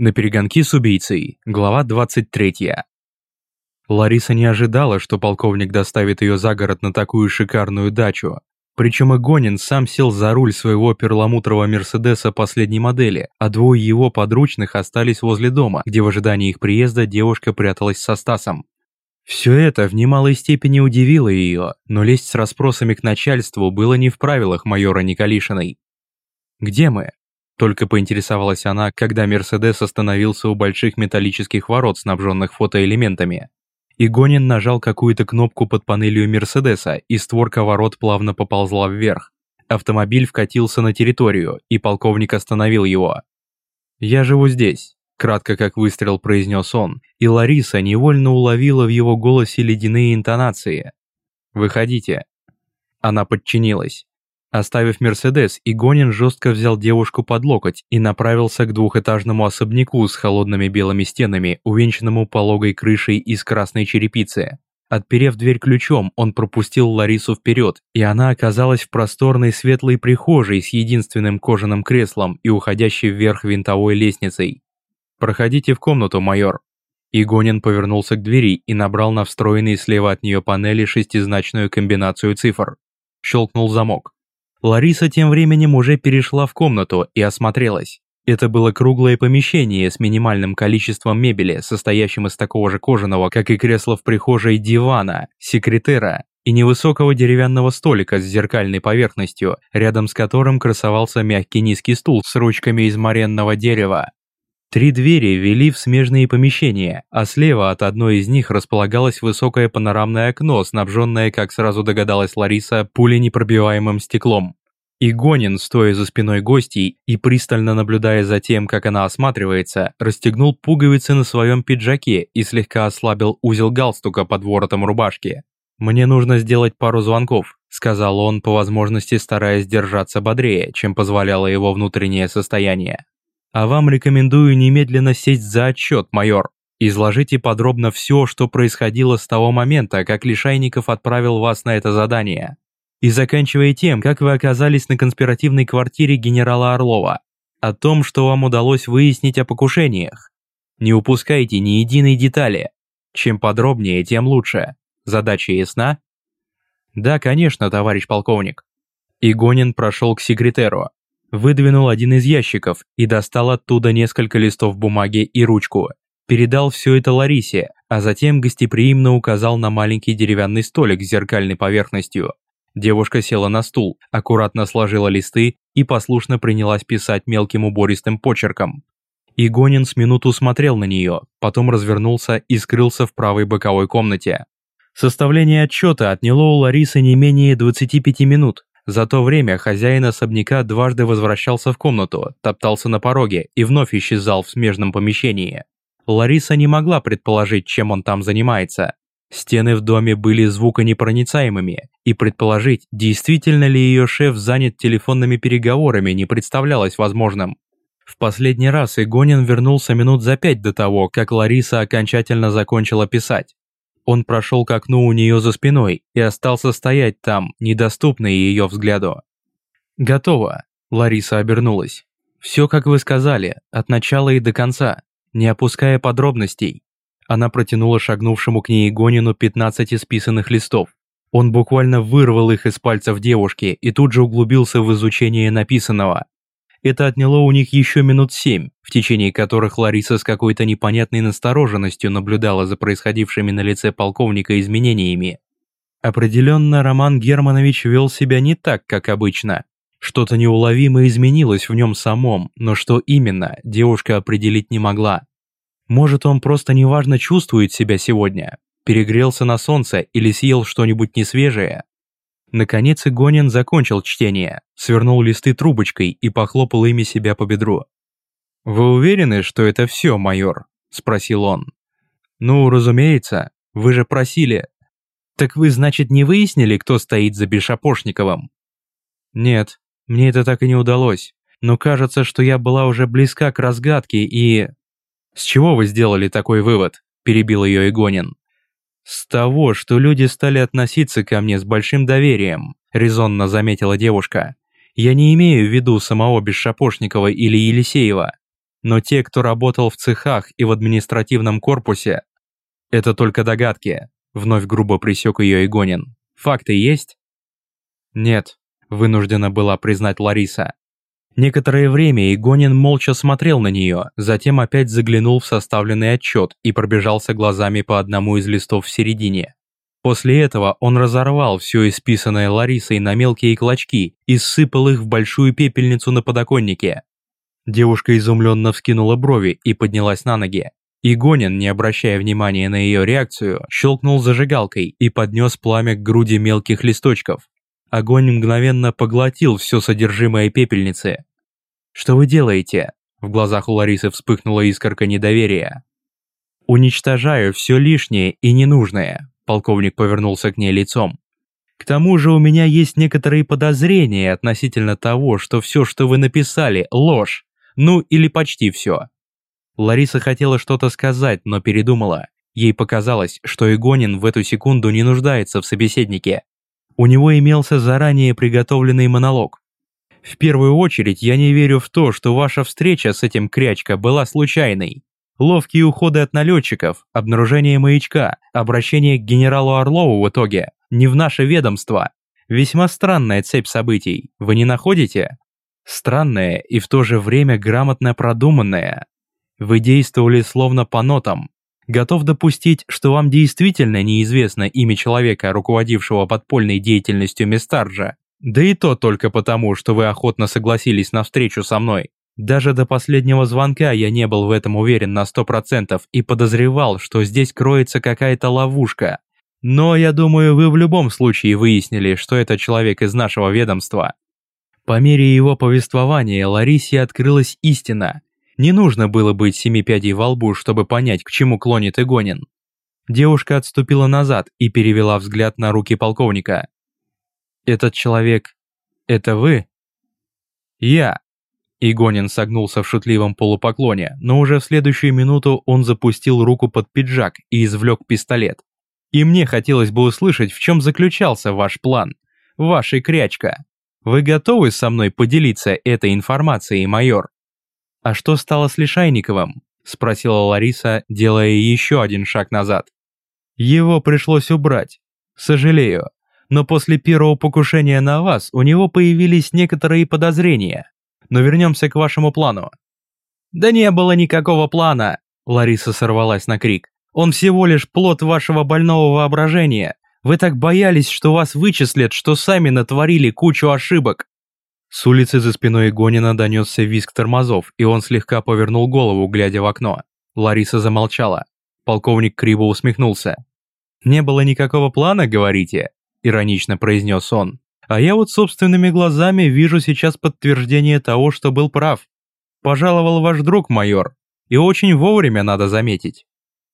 На перегонки с убийцей. Глава 23. Лариса не ожидала, что полковник доставит ее за город на такую шикарную дачу. Причем Игонин сам сел за руль своего перламутрового Мерседеса последней модели, а двое его подручных остались возле дома, где в ожидании их приезда девушка пряталась со Стасом. Все это в немалой степени удивило ее, но лезть с расспросами к начальству было не в правилах майора Николишиной. «Где мы?» Только поинтересовалась она, когда Мерседес остановился у больших металлических ворот, снабженных фотоэлементами. Игонин нажал какую-то кнопку под панелью Мерседеса, и створка ворот плавно поползла вверх. Автомобиль вкатился на территорию, и полковник остановил его. «Я живу здесь», – кратко как выстрел произнес он, и Лариса невольно уловила в его голосе ледяные интонации. «Выходите». Она подчинилась. Оставив Мерседес, Игонин жестко взял девушку под локоть и направился к двухэтажному особняку с холодными белыми стенами, увенчанному пологой крышей из красной черепицы. Отперев дверь ключом, он пропустил Ларису вперед, и она оказалась в просторной светлой прихожей с единственным кожаным креслом и уходящей вверх винтовой лестницей. «Проходите в комнату, майор». Игонин повернулся к двери и набрал на встроенной слева от нее панели шестизначную комбинацию цифр. Щелкнул замок. Лариса тем временем уже перешла в комнату и осмотрелась. Это было круглое помещение с минимальным количеством мебели, состоящим из такого же кожаного, как и кресло в прихожей, дивана, секретера и невысокого деревянного столика с зеркальной поверхностью, рядом с которым красовался мягкий низкий стул с ручками из моренного дерева. Три двери вели в смежные помещения, а слева от одной из них располагалось высокое панорамное окно, снабженное, как сразу догадалась Лариса, пуленепробиваемым стеклом. Игонин, стоя за спиной гостей и пристально наблюдая за тем, как она осматривается, расстегнул пуговицы на своем пиджаке и слегка ослабил узел галстука под воротом рубашки. «Мне нужно сделать пару звонков», – сказал он, по возможности стараясь держаться бодрее, чем позволяло его внутреннее состояние. «А вам рекомендую немедленно сесть за отчет, майор. Изложите подробно все, что происходило с того момента, как Лишайников отправил вас на это задание и заканчивая тем, как вы оказались на конспиративной квартире генерала Орлова, о том, что вам удалось выяснить о покушениях. Не упускайте ни единой детали. Чем подробнее, тем лучше. Задача ясна? Да, конечно, товарищ полковник. Игонин прошел к секретеру, выдвинул один из ящиков и достал оттуда несколько листов бумаги и ручку. Передал все это Ларисе, а затем гостеприимно указал на маленький деревянный столик с зеркальной поверхностью, Девушка села на стул, аккуратно сложила листы и послушно принялась писать мелким убористым почерком. Игонин с минуту смотрел на нее, потом развернулся и скрылся в правой боковой комнате. Составление отчета отняло у Ларисы не менее 25 минут. За то время хозяин особняка дважды возвращался в комнату, топтался на пороге и вновь исчезал в смежном помещении. Лариса не могла предположить, чем он там занимается, Стены в доме были звуконепроницаемыми, и предположить, действительно ли ее шеф занят телефонными переговорами, не представлялось возможным. В последний раз Игонин вернулся минут за пять до того, как Лариса окончательно закончила писать. Он прошел к окну у нее за спиной и остался стоять там, недоступный ее взгляду. «Готово», – Лариса обернулась. «Все, как вы сказали, от начала и до конца, не опуская подробностей. Она протянула шагнувшему к ней Гонину 15 исписанных листов. Он буквально вырвал их из пальцев девушки и тут же углубился в изучение написанного. Это отняло у них еще минут семь, в течение которых Лариса с какой-то непонятной настороженностью наблюдала за происходившими на лице полковника изменениями. Определенно, Роман Германович вел себя не так, как обычно. Что-то неуловимо изменилось в нем самом, но что именно, девушка определить не могла. Может, он просто неважно чувствует себя сегодня, перегрелся на солнце или съел что-нибудь несвежее. Наконец Игонин закончил чтение, свернул листы трубочкой и похлопал ими себя по бедру. «Вы уверены, что это все, майор?» – спросил он. «Ну, разумеется, вы же просили». «Так вы, значит, не выяснили, кто стоит за Бешапошниковым?» «Нет, мне это так и не удалось, но кажется, что я была уже близка к разгадке и...» «С чего вы сделали такой вывод?» – перебил ее Игонин. «С того, что люди стали относиться ко мне с большим доверием», – резонно заметила девушка. «Я не имею в виду самого Бесшапошникова или Елисеева. но те, кто работал в цехах и в административном корпусе, это только догадки, вновь грубо присек ее Игонин. Факты есть? Нет, вынуждена была признать Лариса. Некоторое время Игонин молча смотрел на нее, затем опять заглянул в составленный отчет и пробежался глазами по одному из листов в середине. После этого он разорвал все исписанное Ларисой на мелкие клочки и сыпал их в большую пепельницу на подоконнике. Девушка изумленно вскинула брови и поднялась на ноги. Игонин, не обращая внимания на ее реакцию, щелкнул зажигалкой и поднес пламя к груди мелких листочков. Огонь мгновенно поглотил все содержимое пепельницы. «Что вы делаете?» В глазах у Ларисы вспыхнула искорка недоверия. «Уничтожаю все лишнее и ненужное», полковник повернулся к ней лицом. «К тому же у меня есть некоторые подозрения относительно того, что все, что вы написали, ложь. Ну или почти все». Лариса хотела что-то сказать, но передумала. Ей показалось, что Игонин в эту секунду не нуждается в собеседнике. У него имелся заранее приготовленный монолог. В первую очередь, я не верю в то, что ваша встреча с этим крячка была случайной. Ловкие уходы от налетчиков, обнаружение маячка, обращение к генералу Орлову в итоге, не в наше ведомство. Весьма странная цепь событий, вы не находите? Странная и в то же время грамотно продуманная. Вы действовали словно по нотам, готов допустить, что вам действительно неизвестно имя человека, руководившего подпольной деятельностью Местарджа. Да и то только потому, что вы охотно согласились на встречу со мной. Даже до последнего звонка я не был в этом уверен на сто процентов и подозревал, что здесь кроется какая-то ловушка. Но я думаю, вы в любом случае выяснили, что это человек из нашего ведомства. По мере его повествования Ларисе открылась истина. Не нужно было быть семи пядей во лбу, чтобы понять, к чему клонит Игонин. Девушка отступила назад и перевела взгляд на руки полковника. «Этот человек... это вы?» «Я». Игонин согнулся в шутливом полупоклоне, но уже в следующую минуту он запустил руку под пиджак и извлек пистолет. «И мне хотелось бы услышать, в чем заключался ваш план, ваша крячка. Вы готовы со мной поделиться этой информацией, майор?» «А что стало с Лишайниковым?» – спросила Лариса, делая еще один шаг назад. «Его пришлось убрать. Сожалею. Но после первого покушения на вас у него появились некоторые подозрения. Но вернемся к вашему плану». «Да не было никакого плана!» – Лариса сорвалась на крик. «Он всего лишь плод вашего больного воображения. Вы так боялись, что вас вычислят, что сами натворили кучу ошибок. С улицы за спиной Гонина донесся визг тормозов, и он слегка повернул голову, глядя в окно. Лариса замолчала. Полковник криво усмехнулся. «Не было никакого плана, говорите?» – иронично произнес он. «А я вот собственными глазами вижу сейчас подтверждение того, что был прав. Пожаловал ваш друг, майор. И очень вовремя, надо заметить».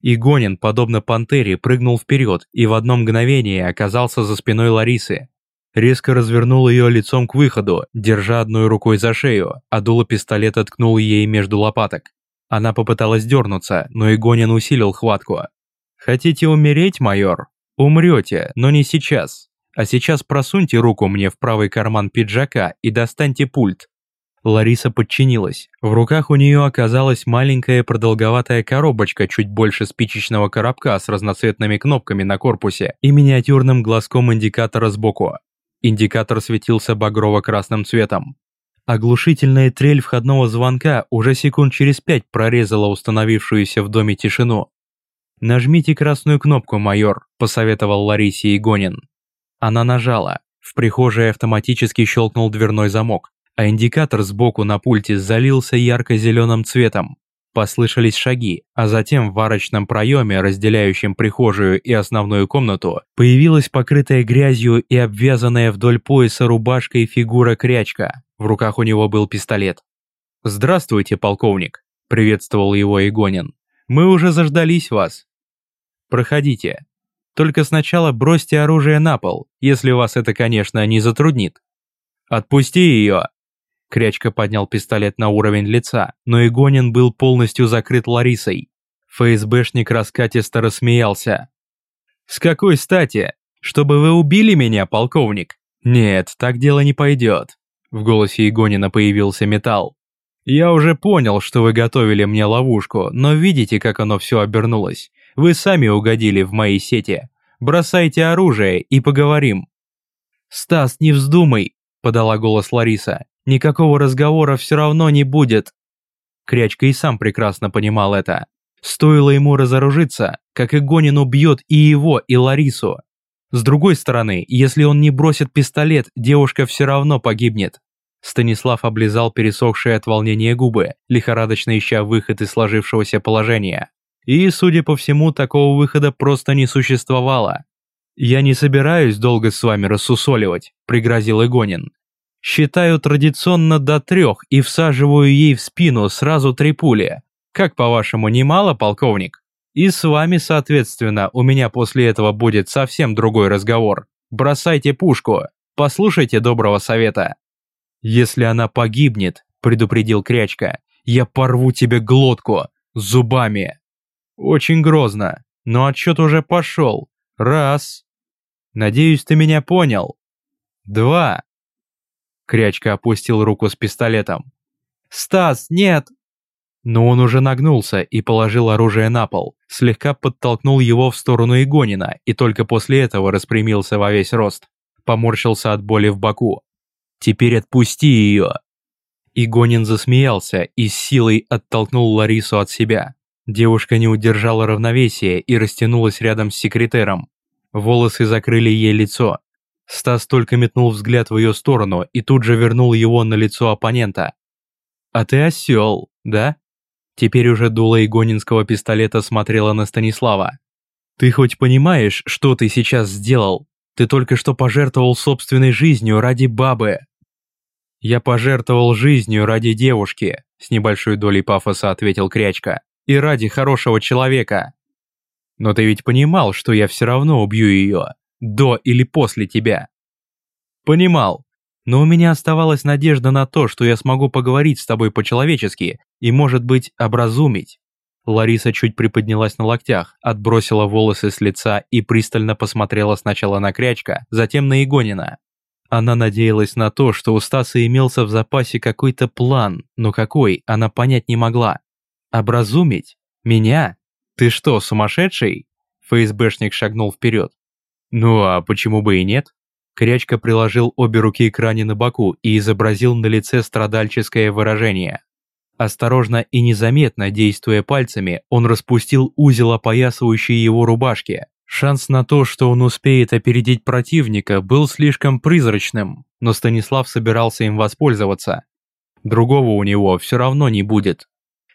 И Гонин, подобно пантере, прыгнул вперед и в одно мгновение оказался за спиной Ларисы, резко развернул ее лицом к выходу, держа одной рукой за шею, а дуло пистолета ткнул ей между лопаток. Она попыталась дернуться, но Игонин усилил хватку. «Хотите умереть, майор? Умрете, но не сейчас. А сейчас просуньте руку мне в правый карман пиджака и достаньте пульт». Лариса подчинилась. В руках у нее оказалась маленькая продолговатая коробочка чуть больше спичечного коробка с разноцветными кнопками на корпусе и миниатюрным глазком индикатора сбоку. Индикатор светился багрово-красным цветом. Оглушительная трель входного звонка уже секунд через пять прорезала установившуюся в доме тишину. «Нажмите красную кнопку, майор», – посоветовал Ларисе Игонин. Она нажала. В прихожей автоматически щелкнул дверной замок, а индикатор сбоку на пульте залился ярко-зеленым цветом. Послышались шаги, а затем в арочном проеме, разделяющем прихожую и основную комнату, появилась покрытая грязью и обвязанная вдоль пояса рубашкой фигура крячка. В руках у него был пистолет. «Здравствуйте, полковник», – приветствовал его Игонин. «Мы уже заждались вас». «Проходите. Только сначала бросьте оружие на пол, если вас это, конечно, не затруднит». «Отпусти ее!» Крячка поднял пистолет на уровень лица, но Игонин был полностью закрыт Ларисой. ФСБшник раскатисто рассмеялся. «С какой стати? Чтобы вы убили меня, полковник? Нет, так дело не пойдет». В голосе Игонина появился металл. «Я уже понял, что вы готовили мне ловушку, но видите, как оно все обернулось. Вы сами угодили в мои сети. Бросайте оружие и поговорим». «Стас, не вздумай!» – подала голос Лариса. «Никакого разговора все равно не будет». Крячка и сам прекрасно понимал это. Стоило ему разоружиться, как Игонин убьет и его, и Ларису. С другой стороны, если он не бросит пистолет, девушка все равно погибнет. Станислав облизал пересохшие от волнения губы, лихорадочно ища выход из сложившегося положения. И, судя по всему, такого выхода просто не существовало. «Я не собираюсь долго с вами рассусоливать», – пригрозил Игонин. «Считаю традиционно до трех и всаживаю ей в спину сразу три пули. Как, по-вашему, немало, полковник? И с вами, соответственно, у меня после этого будет совсем другой разговор. Бросайте пушку, послушайте доброго совета». «Если она погибнет», – предупредил Крячка, – «я порву тебе глотку зубами». Очень грозно, но отчет уже пошел. Раз. Надеюсь, ты меня понял. Два. Крячка опустил руку с пистолетом. «Стас, нет!» Но он уже нагнулся и положил оружие на пол, слегка подтолкнул его в сторону Игонина и только после этого распрямился во весь рост. Поморщился от боли в боку. «Теперь отпусти ее!» Игонин засмеялся и с силой оттолкнул Ларису от себя. Девушка не удержала равновесия и растянулась рядом с секретером. Волосы закрыли ей лицо. Стас только метнул взгляд в ее сторону и тут же вернул его на лицо оппонента. «А ты осел, да?» Теперь уже дуло игонинского пистолета смотрела на Станислава. «Ты хоть понимаешь, что ты сейчас сделал? Ты только что пожертвовал собственной жизнью ради бабы». «Я пожертвовал жизнью ради девушки», с небольшой долей пафоса ответил Крячка и ради хорошего человека. Но ты ведь понимал, что я все равно убью ее, до или после тебя. Понимал, но у меня оставалась надежда на то, что я смогу поговорить с тобой по-человечески и, может быть, образумить. Лариса чуть приподнялась на локтях, отбросила волосы с лица и пристально посмотрела сначала на Крячка, затем на Игонина. Она надеялась на то, что у Стаса имелся в запасе какой-то план, но какой, она понять не могла. Образумить? Меня? Ты что, сумасшедший? ФСБшник шагнул вперед. Ну а почему бы и нет? Крячка приложил обе руки к ране на боку и изобразил на лице страдальческое выражение. Осторожно и незаметно, действуя пальцами, он распустил узел опоясывающий его рубашки. Шанс на то, что он успеет опередить противника, был слишком призрачным, но Станислав собирался им воспользоваться. Другого у него все равно не будет.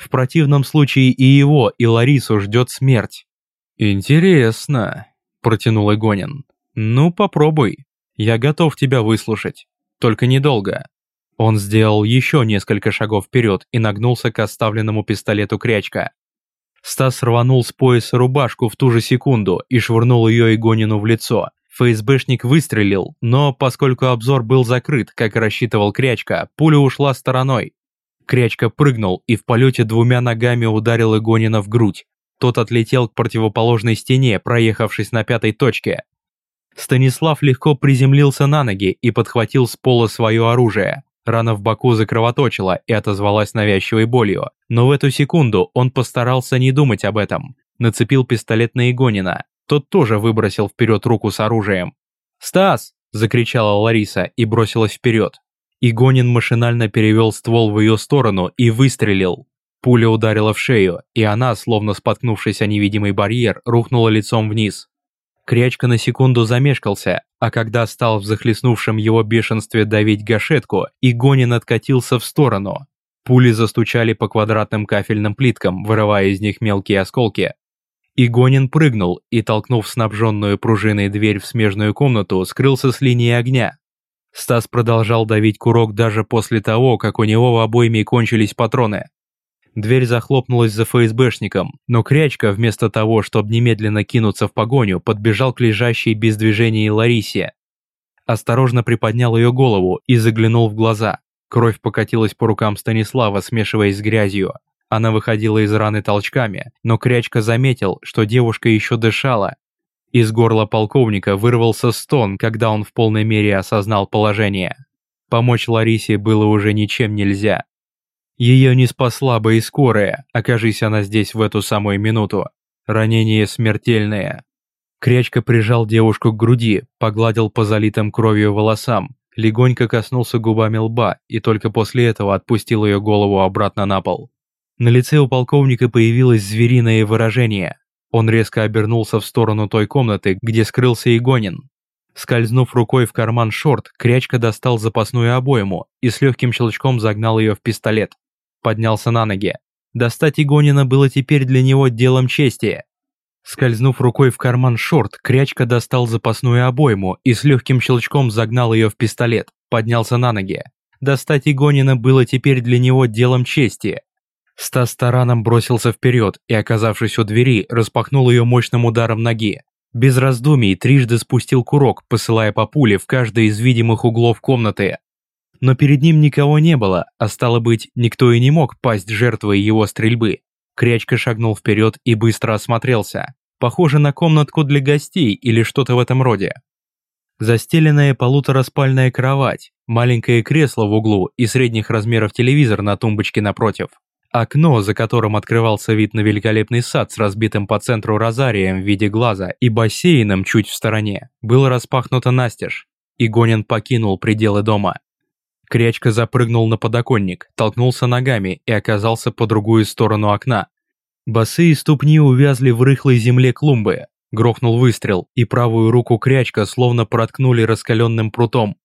В противном случае и его, и Ларису ждет смерть. «Интересно», – протянул Игонин. «Ну, попробуй. Я готов тебя выслушать. Только недолго». Он сделал еще несколько шагов вперед и нагнулся к оставленному пистолету крячка. Стас рванул с пояса рубашку в ту же секунду и швырнул ее Игонину в лицо. ФСБшник выстрелил, но поскольку обзор был закрыт, как рассчитывал Крячка, пуля ушла стороной. Крячка прыгнул и в полете двумя ногами ударил Игонина в грудь. Тот отлетел к противоположной стене, проехавшись на пятой точке. Станислав легко приземлился на ноги и подхватил с пола свое оружие. Рана в боку закровоточила и отозвалась навязчивой болью, но в эту секунду он постарался не думать об этом. Нацепил пистолет на Игонина. Тот тоже выбросил вперед руку с оружием. «Стас!» – закричала Лариса и бросилась вперед. Игонин машинально перевел ствол в ее сторону и выстрелил. Пуля ударила в шею, и она, словно споткнувшись о невидимый барьер, рухнула лицом вниз. Крячка на секунду замешкался, а когда стал в захлестнувшем его бешенстве давить гашетку, Игонин откатился в сторону. Пули застучали по квадратным кафельным плиткам, вырывая из них мелкие осколки. Игонин прыгнул и, толкнув снабженную пружиной дверь в смежную комнату, скрылся с линии огня. Стас продолжал давить курок даже после того, как у него в обойме кончились патроны. Дверь захлопнулась за ФСБшником, но Крячка, вместо того, чтобы немедленно кинуться в погоню, подбежал к лежащей без движения Ларисе. Осторожно приподнял ее голову и заглянул в глаза. Кровь покатилась по рукам Станислава, смешиваясь с грязью. Она выходила из раны толчками, но Крячка заметил, что девушка еще дышала из горла полковника вырвался стон, когда он в полной мере осознал положение. Помочь Ларисе было уже ничем нельзя. Ее не спасла бы и скорая, окажись она здесь в эту самую минуту. Ранение смертельное. Крячка прижал девушку к груди, погладил по залитым кровью волосам, легонько коснулся губами лба и только после этого отпустил ее голову обратно на пол. На лице у полковника появилось звериное выражение. Он резко обернулся в сторону той комнаты, где скрылся Игонин. Скользнув рукой в карман шорт, Крячка достал запасную обойму и с легким щелчком загнал ее в пистолет. Поднялся на ноги. Достать Игонина было теперь для него делом чести. Скользнув рукой в карман шорт, Крячка достал запасную обойму и с легким щелчком загнал ее в пистолет. Поднялся на ноги. Достать Игонина было теперь для него делом чести. Стас тараном бросился вперед и, оказавшись у двери, распахнул ее мощным ударом ноги. Без раздумий трижды спустил курок, посылая по пуле в каждый из видимых углов комнаты. Но перед ним никого не было, а стало быть, никто и не мог пасть жертвой его стрельбы. Крячка шагнул вперед и быстро осмотрелся. Похоже на комнатку для гостей или что-то в этом роде. Застеленная полутораспальная кровать, маленькое кресло в углу и средних размеров телевизор на тумбочке напротив. Окно, за которым открывался вид на великолепный сад с разбитым по центру розарием в виде глаза и бассейном чуть в стороне, было распахнуто настежь. И Гонин покинул пределы дома. Крячка запрыгнул на подоконник, толкнулся ногами и оказался по другую сторону окна. Босые ступни увязли в рыхлой земле клумбы. Грохнул выстрел, и правую руку Крячка словно проткнули раскаленным прутом.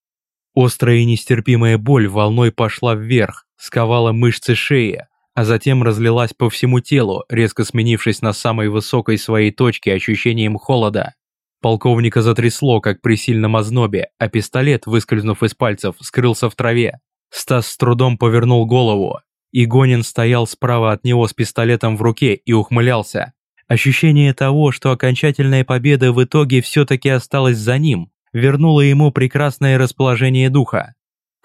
Острая и нестерпимая боль волной пошла вверх, сковала мышцы шеи, а затем разлилась по всему телу, резко сменившись на самой высокой своей точке ощущением холода. Полковника затрясло, как при сильном ознобе, а пистолет, выскользнув из пальцев, скрылся в траве. Стас с трудом повернул голову. Игонин стоял справа от него с пистолетом в руке и ухмылялся. Ощущение того, что окончательная победа в итоге все-таки осталась за ним, вернуло ему прекрасное расположение духа.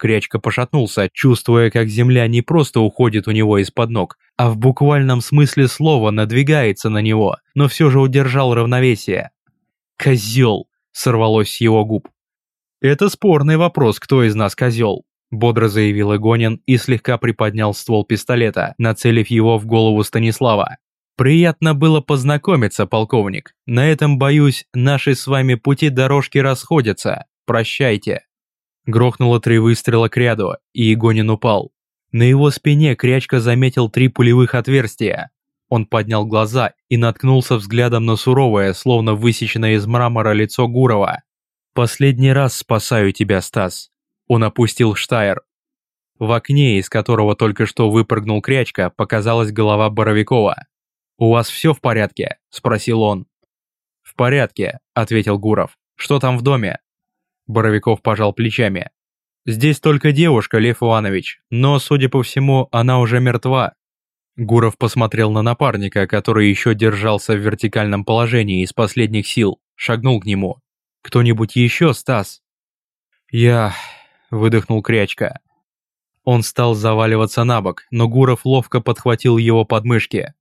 Крячка пошатнулся, чувствуя, как земля не просто уходит у него из-под ног, а в буквальном смысле слова надвигается на него, но все же удержал равновесие. «Козел!» – сорвалось с его губ. «Это спорный вопрос, кто из нас козел», – бодро заявил Игонин и слегка приподнял ствол пистолета, нацелив его в голову Станислава. «Приятно было познакомиться, полковник. На этом, боюсь, наши с вами пути дорожки расходятся. Прощайте». Грохнуло три выстрела к ряду, и Игонин упал. На его спине Крячка заметил три пулевых отверстия. Он поднял глаза и наткнулся взглядом на суровое, словно высеченное из мрамора лицо Гурова. «Последний раз спасаю тебя, Стас». Он опустил Штайр. В окне, из которого только что выпрыгнул Крячка, показалась голова Боровикова. «У вас все в порядке?» – спросил он. «В порядке», – ответил Гуров. «Что там в доме?» Боровиков пожал плечами. «Здесь только девушка, Лев Иванович, но, судя по всему, она уже мертва. Гуров посмотрел на напарника, который еще держался в вертикальном положении из последних сил, шагнул к нему. «Кто-нибудь еще, Стас?» «Я...» — выдохнул Крячка. Он стал заваливаться на бок, но Гуров ловко подхватил его подмышки.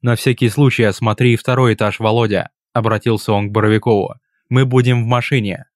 «На всякий случай осмотри второй этаж, Володя», — обратился он к Боровикову. «Мы будем в машине».